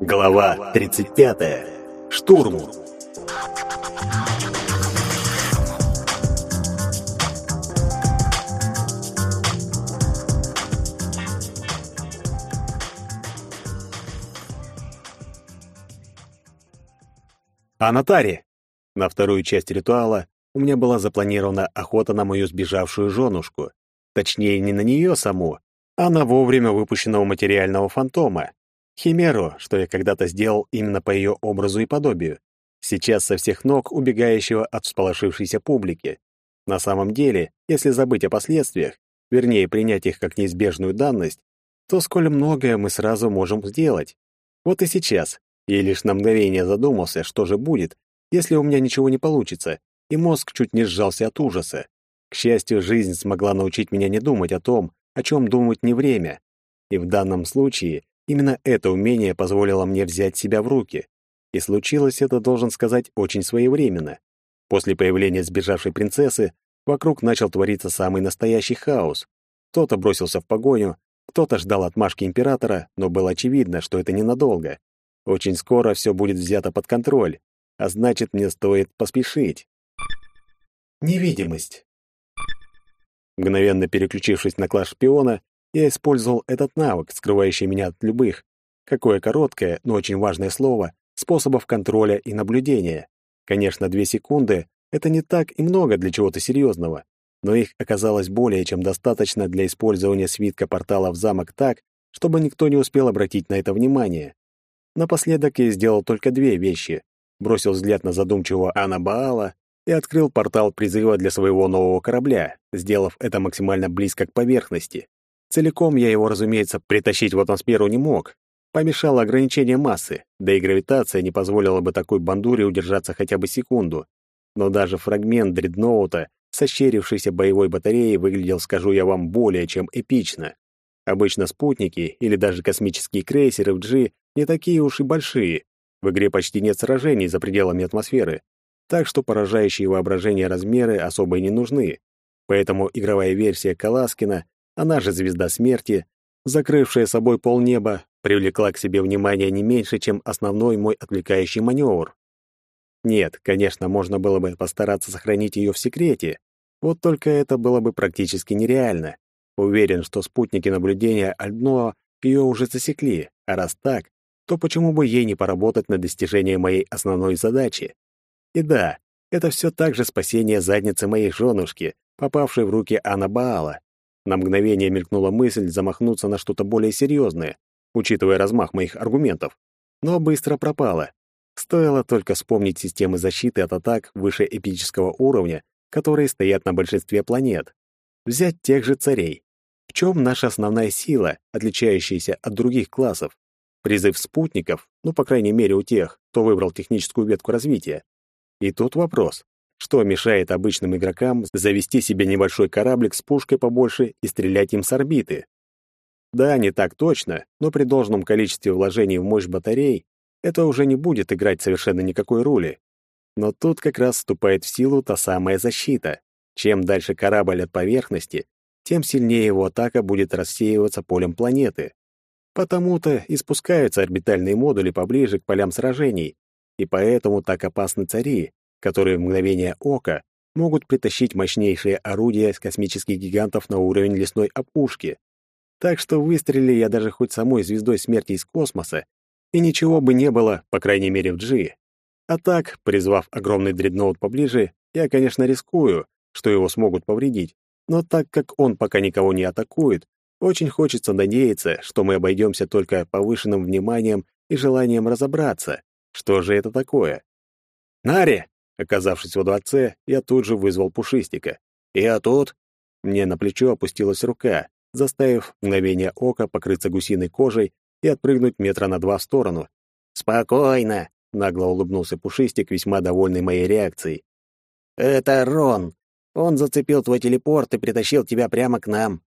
Глава 35. Штурму. Анатари. На вторую часть ритуала у меня была запланирована охота на мою сбежавшую женушку. Точнее, не на нее саму, а на вовремя выпущенного материального фантома. Химеру, что я когда-то сделал именно по ее образу и подобию. Сейчас со всех ног убегающего от всполошившейся публики. На самом деле, если забыть о последствиях, вернее, принять их как неизбежную данность, то сколь многое мы сразу можем сделать. Вот и сейчас. Я лишь на мгновение задумался, что же будет, если у меня ничего не получится, и мозг чуть не сжался от ужаса. К счастью, жизнь смогла научить меня не думать о том, о чем думать не время. И в данном случае именно это умение позволило мне взять себя в руки. И случилось это, должен сказать, очень своевременно. После появления сбежавшей принцессы вокруг начал твориться самый настоящий хаос. Кто-то бросился в погоню, кто-то ждал отмашки императора, но было очевидно, что это ненадолго. Очень скоро все будет взято под контроль, а значит, мне стоит поспешить. Невидимость. Мгновенно переключившись на класс шпиона, я использовал этот навык, скрывающий меня от любых, какое короткое, но очень важное слово, способов контроля и наблюдения. Конечно, две секунды — это не так и много для чего-то серьезного, но их оказалось более чем достаточно для использования свитка портала в замок так, чтобы никто не успел обратить на это внимание. Напоследок я сделал только две вещи. Бросил взгляд на задумчивого Анабаала и открыл портал призыва для своего нового корабля, сделав это максимально близко к поверхности. Целиком я его, разумеется, притащить в атмосферу не мог. Помешало ограничение массы, да и гравитация не позволила бы такой бандуре удержаться хотя бы секунду. Но даже фрагмент дредноута с ощерившейся боевой батареей выглядел, скажу я вам, более чем эпично. Обычно спутники или даже космические крейсеры в G не такие уж и большие. В игре почти нет сражений за пределами атмосферы, так что поражающие воображение размеры особо и не нужны. Поэтому игровая версия Каласкина, она же «Звезда смерти», закрывшая собой полнеба, привлекла к себе внимание не меньше, чем основной мой отвлекающий маневр. Нет, конечно, можно было бы постараться сохранить ее в секрете, вот только это было бы практически нереально. Уверен, что спутники наблюдения Альдноа ее уже засекли, а раз так, то почему бы ей не поработать над достижением моей основной задачи? И да, это все так же спасение задницы моей женушки, попавшей в руки Анна Баала. На мгновение мелькнула мысль замахнуться на что-то более серьезное, учитывая размах моих аргументов, но быстро пропала. Стоило только вспомнить системы защиты от атак выше эпического уровня, которые стоят на большинстве планет. Взять тех же царей. В чем наша основная сила, отличающаяся от других классов? Призыв спутников, ну, по крайней мере, у тех, кто выбрал техническую ветку развития. И тут вопрос. Что мешает обычным игрокам завести себе небольшой кораблик с пушкой побольше и стрелять им с орбиты? Да, не так точно, но при должном количестве вложений в мощь батарей это уже не будет играть совершенно никакой роли. Но тут как раз вступает в силу та самая защита. Чем дальше корабль от поверхности, тем сильнее его атака будет рассеиваться полем планеты. Потому-то и спускаются орбитальные модули поближе к полям сражений, и поэтому так опасны цари, которые в мгновение ока могут притащить мощнейшие орудия с космических гигантов на уровень лесной опушки. Так что выстрели я даже хоть самой звездой смерти из космоса, и ничего бы не было, по крайней мере, в G. А так, призвав огромный дредноут поближе, я, конечно, рискую, что его смогут повредить, но так как он пока никого не атакует, очень хочется надеяться, что мы обойдемся только повышенным вниманием и желанием разобраться, что же это такое? «Нари!» Оказавшись во дворце, я тут же вызвал Пушистика. «Я тут!» Мне на плечо опустилась рука, заставив мгновение ока покрыться гусиной кожей и отпрыгнуть метра на два в сторону. «Спокойно!» — нагло улыбнулся Пушистик, весьма довольный моей реакцией. «Это Рон. Он зацепил твой телепорт и притащил тебя прямо к нам».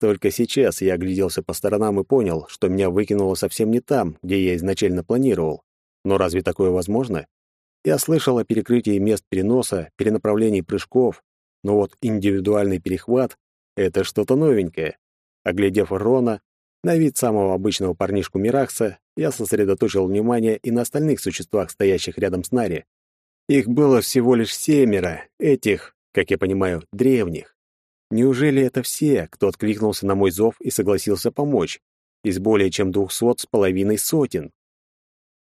Только сейчас я огляделся по сторонам и понял, что меня выкинуло совсем не там, где я изначально планировал. Но разве такое возможно? Я слышал о перекрытии мест переноса, перенаправлении прыжков, но вот индивидуальный перехват — это что-то новенькое. Оглядев Рона, на вид самого обычного парнишку Мирахса, я сосредоточил внимание и на остальных существах, стоящих рядом с Нари. Их было всего лишь семеро, этих, как я понимаю, древних. Неужели это все, кто откликнулся на мой зов и согласился помочь? Из более чем двухсот с половиной сотен.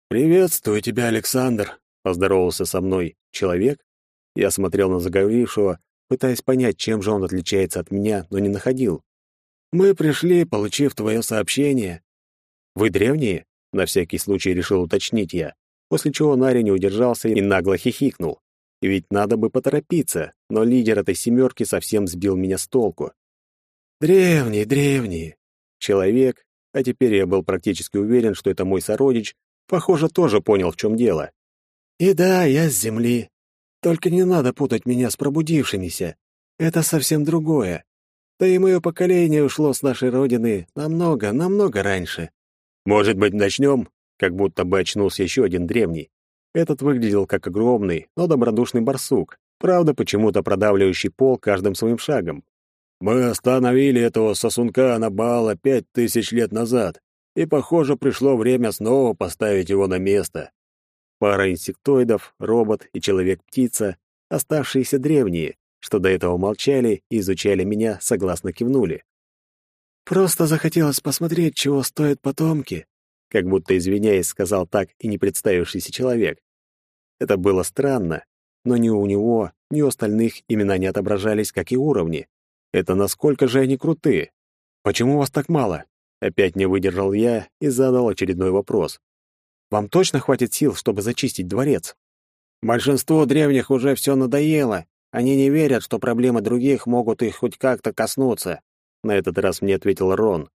«Приветствую тебя, Александр», — поздоровался со мной человек. Я смотрел на заговорившего, пытаясь понять, чем же он отличается от меня, но не находил. «Мы пришли, получив твое сообщение». «Вы древние?» — на всякий случай решил уточнить я, после чего Нари не удержался и нагло хихикнул. Ведь надо бы поторопиться, но лидер этой семерки совсем сбил меня с толку. «Древний, древний!» Человек, а теперь я был практически уверен, что это мой сородич, похоже, тоже понял, в чем дело. «И да, я с земли. Только не надо путать меня с пробудившимися. Это совсем другое. Да и мое поколение ушло с нашей родины намного, намного раньше. Может быть, начнем?» Как будто бы очнулся еще один древний. Этот выглядел как огромный, но добродушный барсук, правда, почему-то продавливающий пол каждым своим шагом. «Мы остановили этого сосунка Анабала пять тысяч лет назад, и, похоже, пришло время снова поставить его на место». Пара инсектоидов, робот и человек-птица, оставшиеся древние, что до этого молчали и изучали меня, согласно кивнули. «Просто захотелось посмотреть, чего стоят потомки», как будто извиняясь, сказал так и не представившийся человек. Это было странно, но ни у него, ни у остальных имена не отображались, как и уровни. Это насколько же они круты? Почему вас так мало? Опять не выдержал я и задал очередной вопрос. Вам точно хватит сил, чтобы зачистить дворец? Большинству древних уже все надоело. Они не верят, что проблемы других могут их хоть как-то коснуться. На этот раз мне ответил Рон.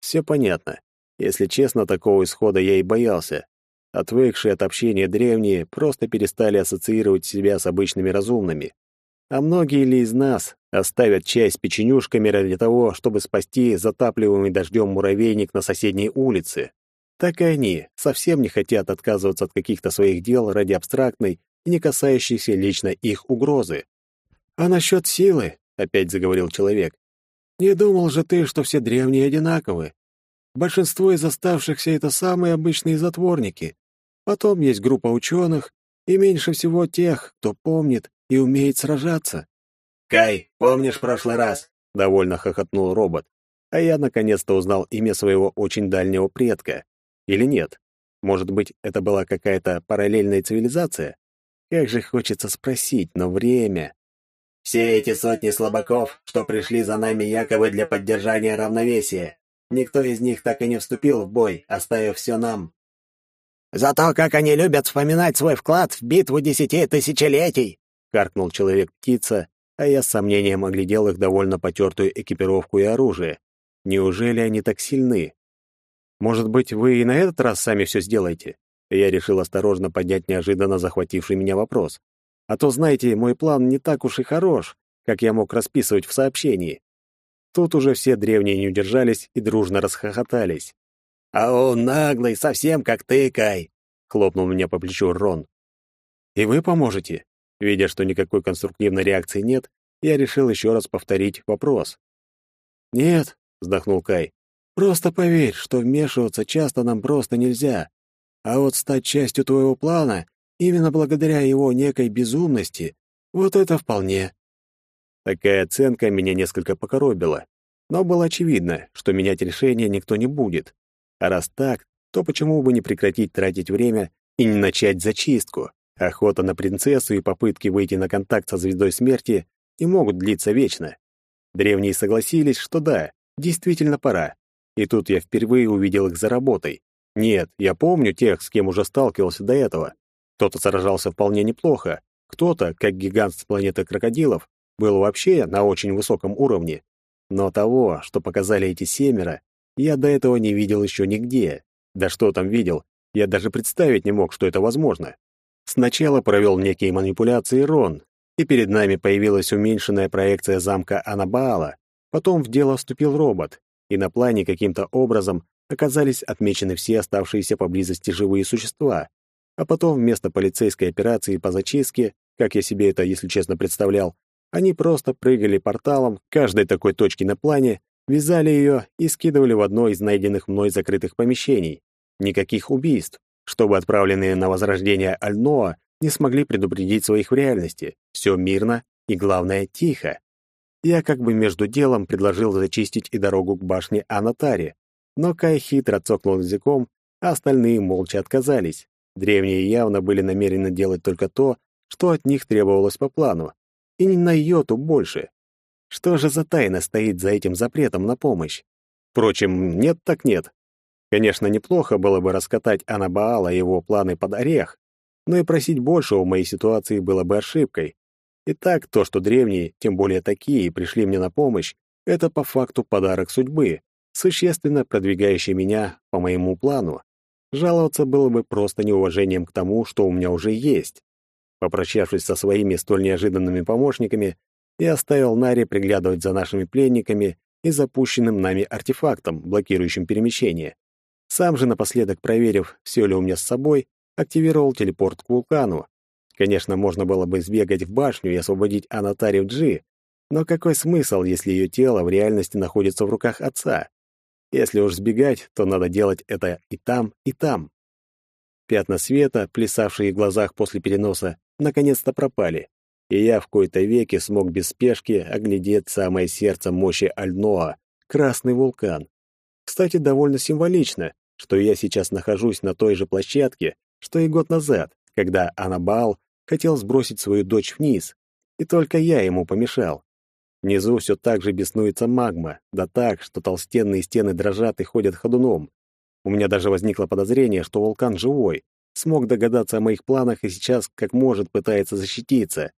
Все понятно. Если честно, такого исхода я и боялся. Отвыкшие от общения древние просто перестали ассоциировать себя с обычными разумными. А многие ли из нас оставят чай с печенюшками ради того, чтобы спасти затапливаемый дождем муравейник на соседней улице? Так и они совсем не хотят отказываться от каких-то своих дел ради абстрактной и не касающейся лично их угрозы. «А насчет силы?» — опять заговорил человек. «Не думал же ты, что все древние одинаковы. Большинство из оставшихся — это самые обычные затворники. Потом есть группа ученых, и меньше всего тех, кто помнит и умеет сражаться. «Кай, помнишь прошлый раз?» — довольно хохотнул робот. А я наконец-то узнал имя своего очень дальнего предка. Или нет? Может быть, это была какая-то параллельная цивилизация? Как же хочется спросить, но время... «Все эти сотни слабаков, что пришли за нами якобы для поддержания равновесия, никто из них так и не вступил в бой, оставив все нам. Зато как они любят вспоминать свой вклад в битву десяти тысячелетий!» — каркнул человек-птица, а я с сомнением оглядел их довольно потертую экипировку и оружие. Неужели они так сильны? Может быть, вы и на этот раз сами все сделаете? Я решил осторожно поднять неожиданно захвативший меня вопрос. А то, знаете, мой план не так уж и хорош, как я мог расписывать в сообщении. Тут уже все древние не удержались и дружно расхохотались. «А он наглый, совсем как ты, Кай!» — хлопнул меня по плечу Рон. «И вы поможете?» Видя, что никакой конструктивной реакции нет, я решил еще раз повторить вопрос. «Нет», — вздохнул Кай, — «просто поверь, что вмешиваться часто нам просто нельзя. А вот стать частью твоего плана, именно благодаря его некой безумности, вот это вполне». Такая оценка меня несколько покоробила, но было очевидно, что менять решение никто не будет. А раз так, то почему бы не прекратить тратить время и не начать зачистку? Охота на принцессу и попытки выйти на контакт со звездой смерти не могут длиться вечно. Древние согласились, что да, действительно пора. И тут я впервые увидел их за работой. Нет, я помню тех, с кем уже сталкивался до этого. Кто-то сражался вполне неплохо, кто-то, как гигант с планеты крокодилов, был вообще на очень высоком уровне. Но того, что показали эти семеро, я до этого не видел еще нигде. Да что там видел? Я даже представить не мог, что это возможно. Сначала провел некие манипуляции Рон, и перед нами появилась уменьшенная проекция замка Анабаала. Потом в дело вступил робот, и на плане каким-то образом оказались отмечены все оставшиеся поблизости живые существа. А потом вместо полицейской операции по зачистке, как я себе это, если честно, представлял, они просто прыгали порталом к каждой такой точке на плане вязали ее и скидывали в одно из найденных мной закрытых помещений. Никаких убийств, чтобы отправленные на возрождение Альноа не смогли предупредить своих в реальности. Все мирно и, главное, тихо. Я как бы между делом предложил зачистить и дорогу к башне Анатари, но Кай хитро цокнул языком, а остальные молча отказались. Древние явно были намерены делать только то, что от них требовалось по плану, и не на йоту больше. Что же за тайна стоит за этим запретом на помощь? Впрочем, нет так нет. Конечно, неплохо было бы раскатать Анабаала и его планы под орех, но и просить большего в моей ситуации было бы ошибкой. Итак, то, что древние, тем более такие, пришли мне на помощь, это по факту подарок судьбы, существенно продвигающий меня по моему плану. Жаловаться было бы просто неуважением к тому, что у меня уже есть. Попрощавшись со своими столь неожиданными помощниками, я оставил Нари приглядывать за нашими пленниками и запущенным нами артефактом, блокирующим перемещение. Сам же напоследок, проверив, все ли у меня с собой, активировал телепорт к вулкану. Конечно, можно было бы сбегать в башню и освободить Анатари в Джи, но какой смысл, если ее тело в реальности находится в руках отца? Если уж сбегать, то надо делать это и там, и там. Пятна света, плясавшие в глазах после переноса, наконец-то пропали, и я в кои-то веки смог без спешки оглядеть самое сердце мощи Альноа — Красный вулкан. Кстати, довольно символично, что я сейчас нахожусь на той же площадке, что и год назад, когда Анабал хотел сбросить свою дочь вниз, и только я ему помешал. Внизу все так же беснуется магма, да так, что толстенные стены дрожат и ходят ходуном. У меня даже возникло подозрение, что вулкан живой, смог догадаться о моих планах и сейчас, как может, пытается защититься.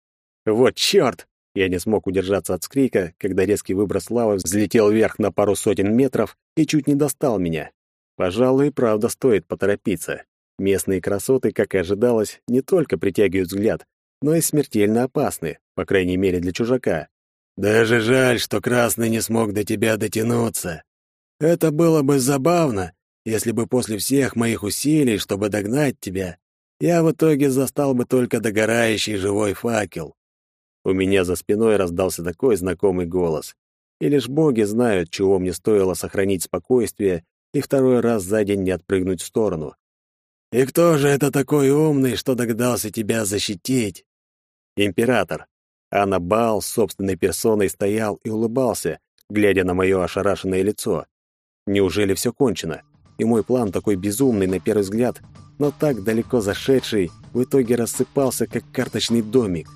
Вот черт! Я не смог удержаться от скрика, когда резкий выброс лавы взлетел вверх на пару сотен метров и чуть не достал меня. Пожалуй, правда стоит поторопиться. Местные красоты, как и ожидалось, не только притягивают взгляд, но и смертельно опасны, по крайней мере для чужака. Даже жаль, что Красный не смог до тебя дотянуться. Это было бы забавно, если бы после всех моих усилий, чтобы догнать тебя, я в итоге застал бы только догорающий живой факел. У меня за спиной раздался такой знакомый голос. И лишь боги знают, чего мне стоило сохранить спокойствие и второй раз за день не отпрыгнуть в сторону. «И кто же это такой умный, что догадался тебя защитить?» «Император», Аннабал собственной персоной стоял и улыбался, глядя на мое ошарашенное лицо. Неужели все кончено? И мой план такой безумный на первый взгляд, но так далеко зашедший, в итоге рассыпался, как карточный домик.